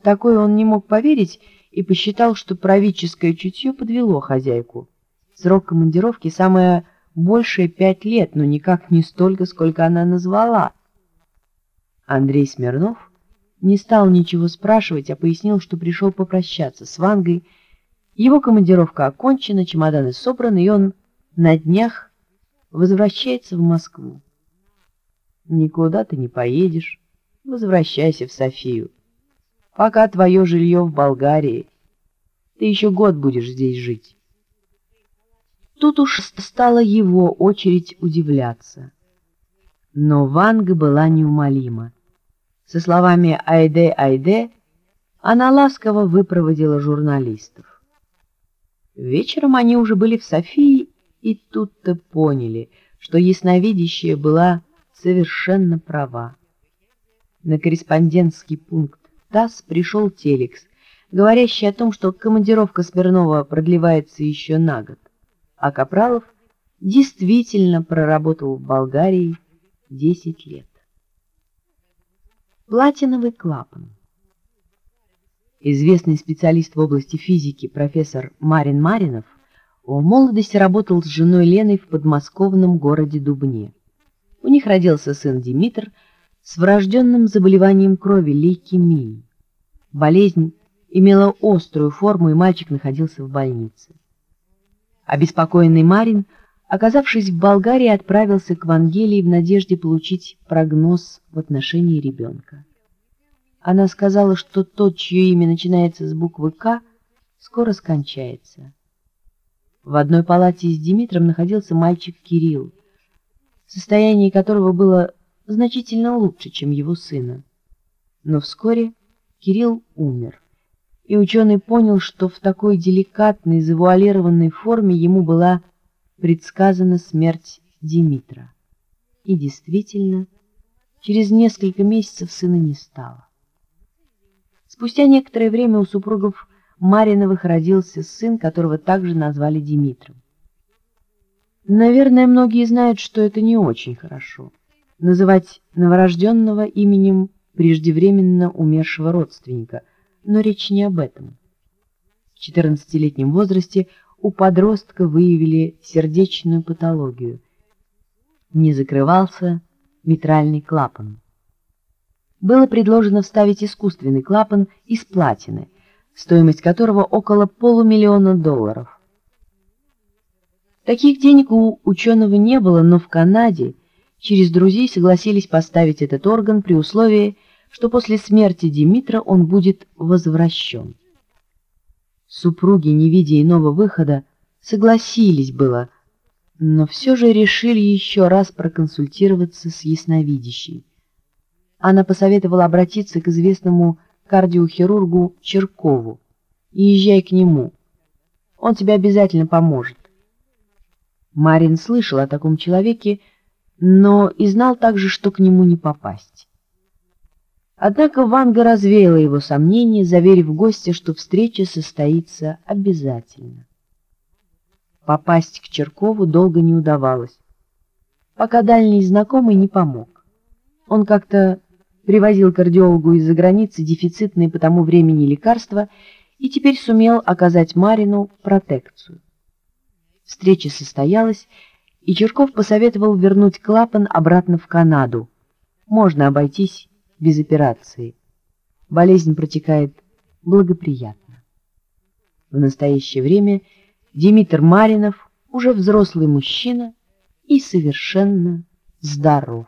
В такое он не мог поверить и посчитал, что правительское чутье подвело хозяйку. Срок командировки самое большее пять лет, но никак не столько, сколько она назвала. Андрей Смирнов не стал ничего спрашивать, а пояснил, что пришел попрощаться с Вангой. Его командировка окончена, чемоданы собраны, и он на днях возвращается в Москву. Никуда ты не поедешь, возвращайся в Софию. Пока твое жилье в Болгарии, ты еще год будешь здесь жить. Тут уж стала его очередь удивляться. Но Ванга была неумолима. Со словами «Айде, айде» она ласково выпроводила журналистов. Вечером они уже были в Софии и тут-то поняли, что ясновидящая была совершенно права. На корреспондентский пункт ТАСС пришел телекс, говорящий о том, что командировка Смирнова продлевается еще на год, а Капралов действительно проработал в Болгарии 10 лет. Платиновый клапан Известный специалист в области физики профессор Марин Маринов в молодости работал с женой Леной в подмосковном городе Дубне. У них родился сын Димитр с врожденным заболеванием крови лейкемией. Болезнь имела острую форму, и мальчик находился в больнице. Обеспокоенный Марин, оказавшись в Болгарии, отправился к Вангелии в надежде получить прогноз в отношении ребенка. Она сказала, что тот, чье имя начинается с буквы «К», скоро скончается. В одной палате с Димитром находился мальчик Кирилл, состояние которого было значительно лучше, чем его сына. Но вскоре Кирилл умер, и ученый понял, что в такой деликатной, завуалированной форме ему была предсказана смерть Димитра. И действительно, через несколько месяцев сына не стало. Спустя некоторое время у супругов Мариновых родился сын, которого также назвали Димитром. Наверное, многие знают, что это не очень хорошо. Называть новорожденного именем преждевременно умершего родственника, но речь не об этом. В 14-летнем возрасте у подростка выявили сердечную патологию. Не закрывался митральный клапан. Было предложено вставить искусственный клапан из платины – стоимость которого около полумиллиона долларов. Таких денег у ученого не было, но в Канаде через друзей согласились поставить этот орган при условии, что после смерти Димитра он будет возвращен. Супруги, не видя иного выхода, согласились было, но все же решили еще раз проконсультироваться с ясновидящей. Она посоветовала обратиться к известному кардиохирургу Черкову и езжай к нему. Он тебе обязательно поможет. Марин слышал о таком человеке, но и знал также, что к нему не попасть. Однако Ванга развеяла его сомнения, заверив гостя, что встреча состоится обязательно. Попасть к Черкову долго не удавалось, пока дальний знакомый не помог. Он как-то привозил кардиологу из-за границы дефицитные по тому времени лекарства и теперь сумел оказать Марину протекцию. Встреча состоялась, и Черков посоветовал вернуть клапан обратно в Канаду. Можно обойтись без операции. Болезнь протекает благоприятно. В настоящее время Димитр Маринов уже взрослый мужчина и совершенно здоров.